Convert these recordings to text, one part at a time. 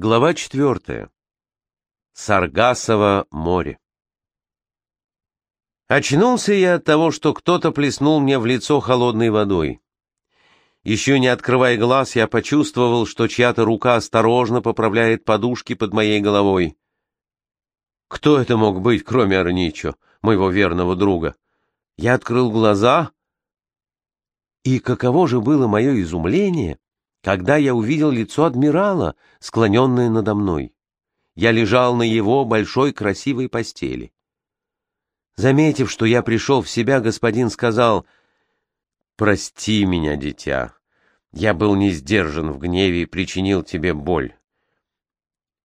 Глава четвертая. Саргасово море. Очнулся я от того, что кто-то плеснул мне в лицо холодной водой. Еще не открывая глаз, я почувствовал, что чья-то рука осторожно поправляет подушки под моей головой. Кто это мог быть, кроме Арничо, моего верного друга? Я открыл глаза, и каково же было мое изумление, когда я увидел лицо адмирала, склоненное надо мной. Я лежал на его большой красивой постели. Заметив, что я пришел в себя, господин сказал, «Прости меня, дитя. Я был не сдержан в гневе и причинил тебе боль».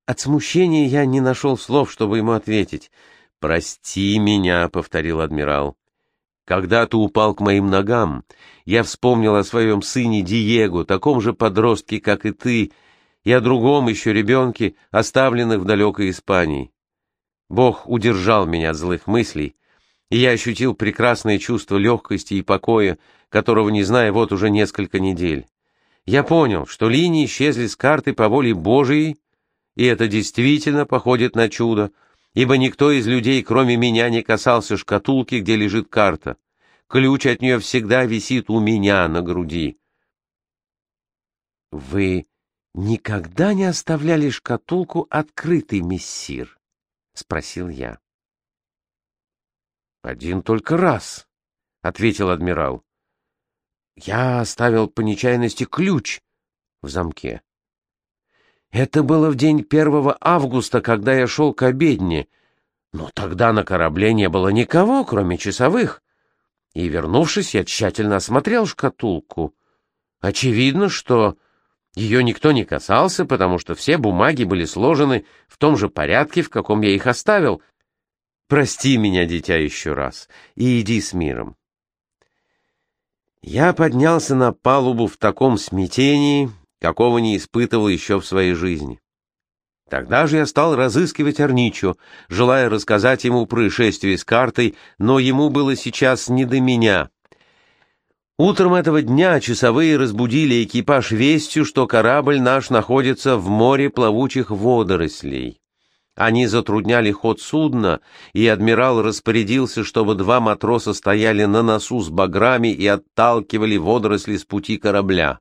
От смущения я не нашел слов, чтобы ему ответить. «Прости меня», — повторил адмирал. Когда ты упал к моим ногам, я вспомнил о своем сыне Диего, таком же подростке, как и ты, и о другом еще ребенке, оставленных в далекой Испании. Бог удержал меня от злых мыслей, и я ощутил прекрасное чувство легкости и покоя, которого не знаю вот уже несколько недель. Я понял, что линии исчезли с карты по воле Божией, и это действительно походит на чудо, ибо никто из людей, кроме меня, не касался шкатулки, где лежит карта. Ключ от нее всегда висит у меня на груди. — Вы никогда не оставляли шкатулку открытой, мессир? — спросил я. — Один только раз, — ответил адмирал. — Я оставил по нечаянности ключ в замке. Это было в день 1 августа, когда я шел к обедне. Но тогда на корабле не было никого, кроме часовых. И, вернувшись, я тщательно осмотрел шкатулку. Очевидно, что ее никто не касался, потому что все бумаги были сложены в том же порядке, в каком я их оставил. Прости меня, дитя, еще раз, и иди с миром. Я поднялся на палубу в таком смятении, какого не испытывал еще в своей жизни. Тогда же я стал разыскивать Арничо, желая рассказать ему происшествие с картой, но ему было сейчас не до меня. Утром этого дня часовые разбудили экипаж вестью, что корабль наш находится в море плавучих водорослей. Они затрудняли ход судна, и адмирал распорядился, чтобы два матроса стояли на носу с баграми и отталкивали водоросли с пути корабля.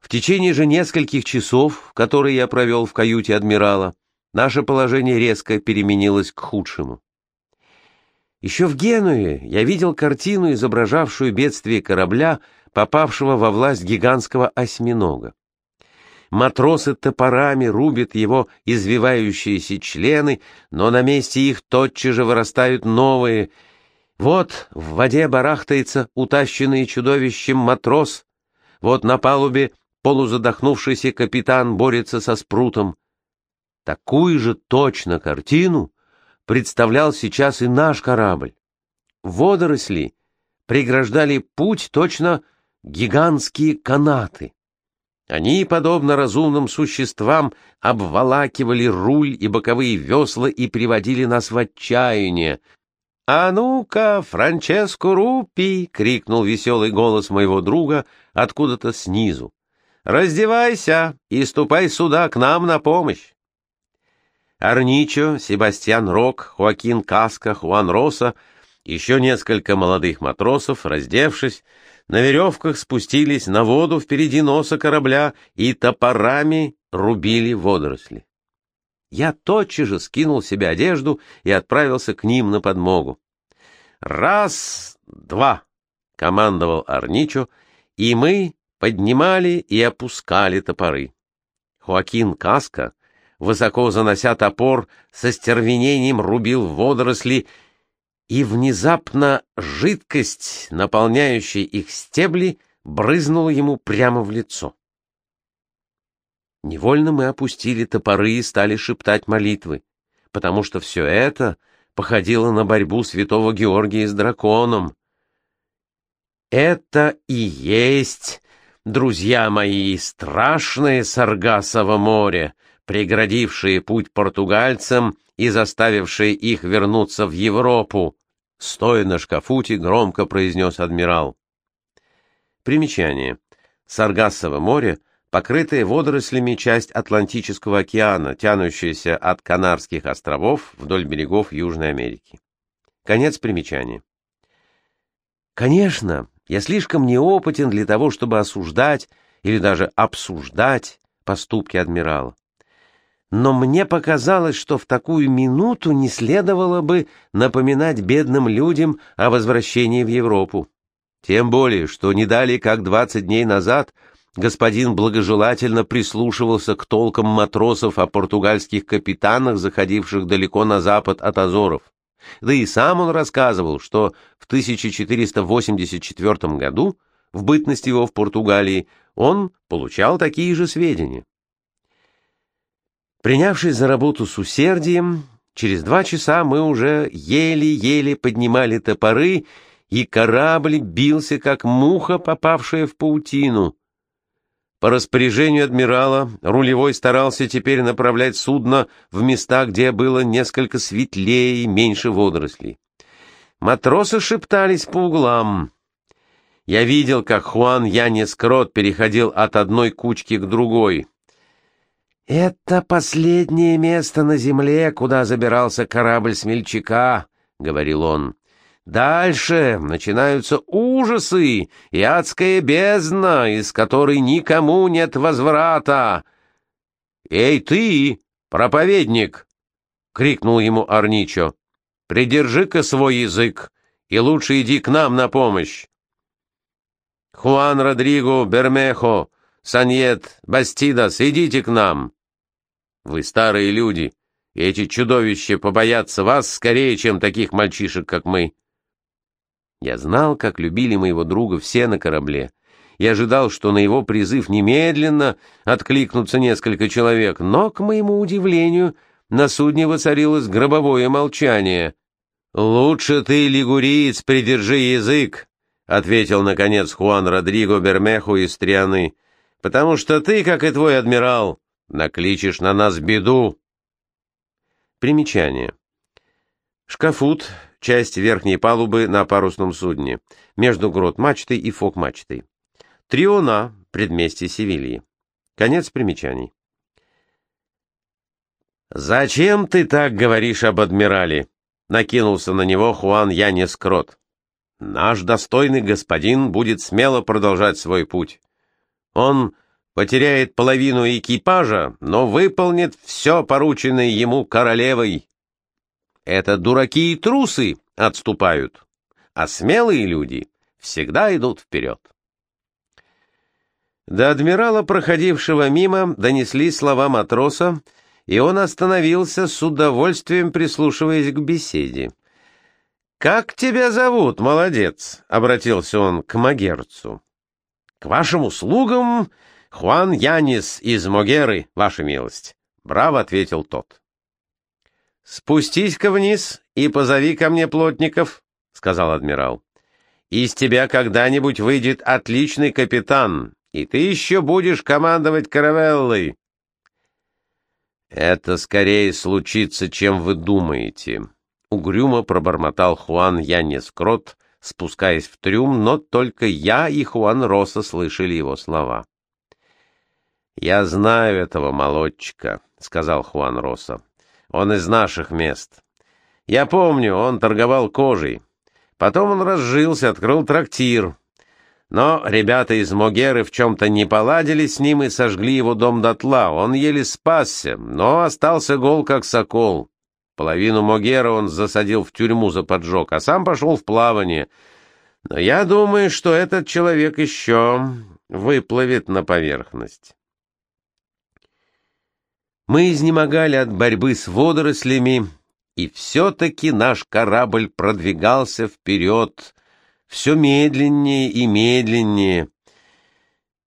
В течение же нескольких часов, которые я провел в каюте адмирала, наше положение резко переменилось к худшему. Еще в Генуе я видел картину, изображавшую бедствие корабля, попавшего во власть гигантского осьминога. Матросы топорами рубят его извивающиеся члены, но на месте их тотчас же вырастают новые. Вот в воде барахтается утащенный чудовищем матрос, вот на палубе полузадохнувшийся капитан борется со спрутом. Такую же точно картину представлял сейчас и наш корабль. Водоросли преграждали путь точно гигантские канаты. Они, подобно разумным существам, обволакивали руль и боковые весла и приводили нас в отчаяние. «А ну-ка, Франческо Руппи!» — крикнул веселый голос моего друга откуда-то снизу. Раздевайся и ступай сюда к нам на помощь. Арничо, Себастьян Рок, Хуакин Каска, Хуан Роса, еще несколько молодых матросов, раздевшись, на веревках спустились на воду впереди носа корабля и топорами рубили водоросли. Я тотчас же скинул себе одежду и отправился к ним на подмогу. «Раз, два!» — командовал Арничо, и мы поднимали и опускали топоры. Хоакин Каска, высоко занося топор, со стервенением рубил водоросли, и внезапно жидкость, наполняющая их стебли, брызнула ему прямо в лицо. Невольно мы опустили топоры и стали шептать молитвы, потому что все это походило на борьбу святого Георгия с драконом. Это и есть друзья мои, страшное Саргасово море, преградившее путь португальцам и заставившее их вернуться в Европу, стоя на шкафуте, громко произнес адмирал. Примечание. Саргасово море покрытая водорослями часть Атлантического океана, тянущаяся от Канарских островов вдоль берегов Южной Америки. Конец примечания. Конечно, я слишком неопытен для того, чтобы осуждать или даже обсуждать поступки адмирала. Но мне показалось, что в такую минуту не следовало бы напоминать бедным людям о возвращении в Европу. Тем более, что не далее, как двадцать дней назад, господин благожелательно прислушивался к толкам матросов о португальских капитанах, заходивших далеко на запад от Азоров. Да и сам он рассказывал, что в 1484 году, в бытность его в Португалии, он получал такие же сведения. Принявшись за работу с усердием, через два часа мы уже еле-еле поднимали топоры и корабль бился, как муха, попавшая в паутину. По распоряжению адмирала рулевой старался теперь направлять судно в места, где было несколько светлее и меньше водорослей. Матросы шептались по углам. Я видел, как Хуан Янес Крот переходил от одной кучки к другой. «Это последнее место на земле, куда забирался корабль смельчака», — говорил он. Дальше начинаются ужасы и адская бездна, из которой никому нет возврата. «Эй ты, проповедник!» — крикнул ему Арничо. «Придержи-ка свой язык, и лучше иди к нам на помощь». «Хуан Родриго, Бермехо, Саньет, Бастидас, идите к нам!» «Вы старые люди, эти чудовища побоятся вас скорее, чем таких мальчишек, как мы». Я знал, как любили моего друга все на корабле. Я ожидал, что на его призыв немедленно откликнутся несколько человек, но, к моему удивлению, на судне воцарилось гробовое молчание. «Лучше ты, лигуриец, придержи язык», — ответил, наконец, Хуан Родриго Бермеху из Трианы, «потому что ты, как и твой адмирал, накличешь на нас беду». Примечание. Шкафут часть верхней палубы на парусном судне, между грот-мачтой и фок-мачтой. Триона, предместье Севильи. Конец примечаний. «Зачем ты так говоришь об адмирале?» — накинулся на него Хуан Янес Крот. «Наш достойный господин будет смело продолжать свой путь. Он потеряет половину экипажа, но выполнит все порученное ему королевой, это дураки и трусы отступают, а смелые люди всегда идут вперед. До адмирала, проходившего мимо, донесли слова матроса, и он остановился с удовольствием, прислушиваясь к беседе. «Как тебя зовут, молодец?» — обратился он к Магерцу. «К вашим услугам Хуан Янис из Могеры, ваша милость», — браво ответил тот. «Спустись-ка вниз и позови ко мне плотников», — сказал адмирал. «Из тебя когда-нибудь выйдет отличный капитан, и ты еще будешь командовать каравеллой». «Это скорее случится, чем вы думаете», — угрюмо пробормотал Хуан Янес Крот, спускаясь в трюм, но только я и Хуан Роса слышали его слова. «Я знаю этого молодчика», — сказал Хуан Роса. Он из наших мест. Я помню, он торговал кожей. Потом он разжился, открыл трактир. Но ребята из Могеры в чем-то не поладили с ним и сожгли его дом дотла. Он еле спасся, но остался гол, как сокол. Половину Могера он засадил в тюрьму за поджог, а сам пошел в плавание. Но я думаю, что этот человек еще выплывет на поверхность. Мы изнемогали от борьбы с водорослями, и все-таки наш корабль продвигался вперед, все медленнее и медленнее.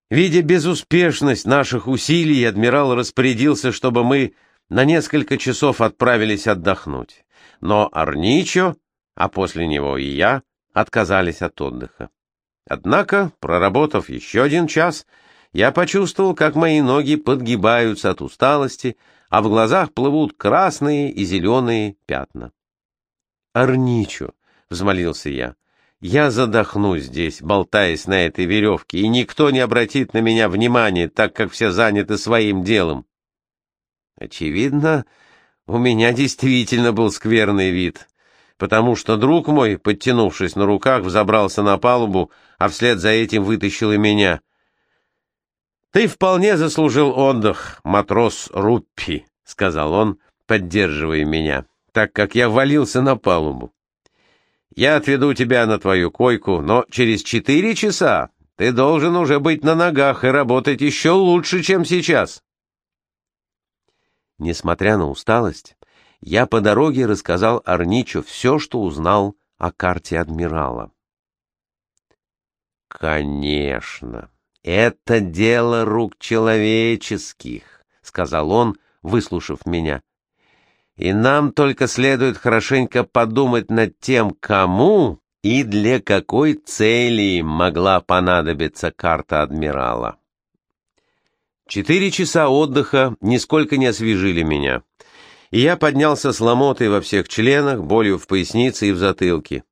Видя безуспешность наших усилий, адмирал распорядился, чтобы мы на несколько часов отправились отдохнуть. Но Арничо, а после него и я, отказались от отдыха. Однако, проработав еще один час, я почувствовал, как мои ноги подгибаются от усталости, а в глазах плывут красные и зеленые пятна. «Арничо!» — взмолился я. Я задохнусь здесь, болтаясь на этой веревке, и никто не обратит на меня внимания, так как все заняты своим делом. Очевидно, у меня действительно был скверный вид, потому что друг мой, подтянувшись на руках, взобрался на палубу, а вслед за этим вытащил и меня. «Ты вполне заслужил отдых, матрос Руппи», — сказал он, поддерживая меня, так как я валился на палубу. Я отведу тебя на твою койку, но через четыре часа ты должен уже быть на ногах и работать еще лучше, чем сейчас. Несмотря на усталость, я по дороге рассказал Арничу все, что узнал о карте адмирала. «Конечно, это дело рук человеческих», — сказал он, выслушав меня и нам только следует хорошенько подумать над тем, кому и для какой цели могла понадобиться карта адмирала. Четыре часа отдыха нисколько не освежили меня, и я поднялся с ломотой во всех членах, болью в пояснице и в затылке.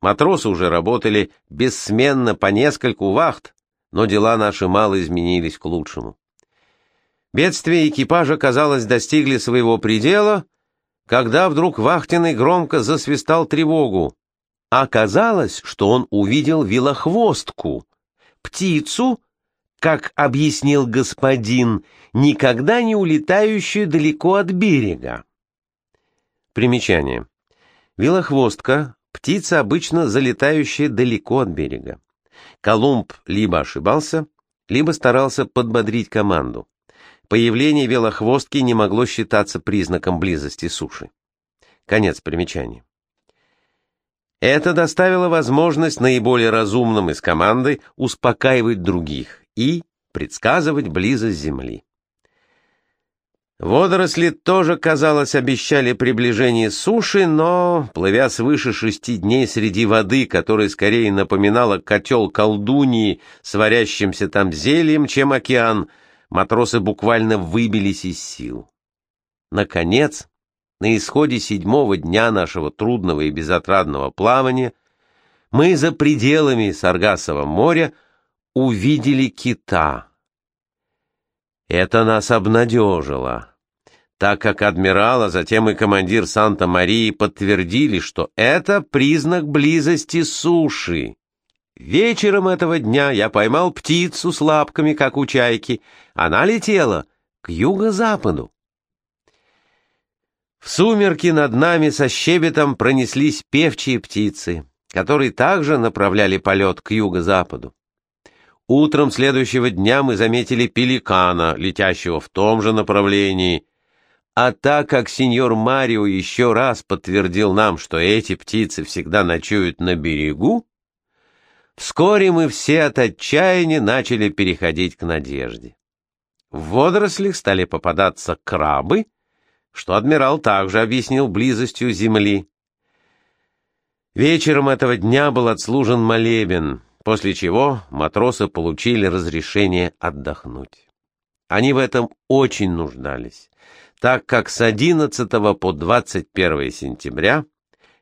Матросы уже работали бессменно по нескольку вахт, но дела наши мало изменились к лучшему. Бедствия экипажа, казалось, достигли своего предела — когда вдруг вахтенный громко засвистал тревогу. Оказалось, что он увидел вилохвостку, птицу, как объяснил господин, никогда не улетающую далеко от берега. Примечание. Вилохвостка — птица, обычно залетающая далеко от берега. Колумб либо ошибался, либо старался подбодрить команду. Появление велохвостки не могло считаться признаком близости суши. Конец примечания. Это доставило возможность наиболее разумным из команды успокаивать других и предсказывать близость Земли. Водоросли тоже, казалось, обещали приближение суши, но, плывя свыше шести дней среди воды, которая скорее напоминала котел колдуньи с варящимся там зельем, чем океан, матросы буквально выбились из сил. Наконец, на исходе седьмого дня нашего трудного и безотрадного плавания мы за пределами Саргасового моря увидели кита. Это нас обнадежило, так как адмирал, а затем и командир Санта-Марии подтвердили, что это признак близости суши. Вечером этого дня я поймал птицу с лапками, как у чайки. Она летела к юго-западу. В сумерки над нами со щебетом пронеслись певчие птицы, которые также направляли полет к юго-западу. Утром следующего дня мы заметили пеликана, летящего в том же направлении. А так как сеньор Марио еще раз подтвердил нам, что эти птицы всегда ночуют на берегу, Вскоре мы все от отчаяния начали переходить к надежде. В водорослях стали попадаться крабы, что адмирал также объяснил близостью земли. Вечером этого дня был отслужен молебен, после чего матросы получили разрешение отдохнуть. Они в этом очень нуждались, так как с 11 по 21 сентября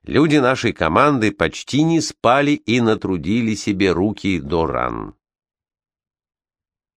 Люди нашей команды почти не спали и натрудили себе руки до ран.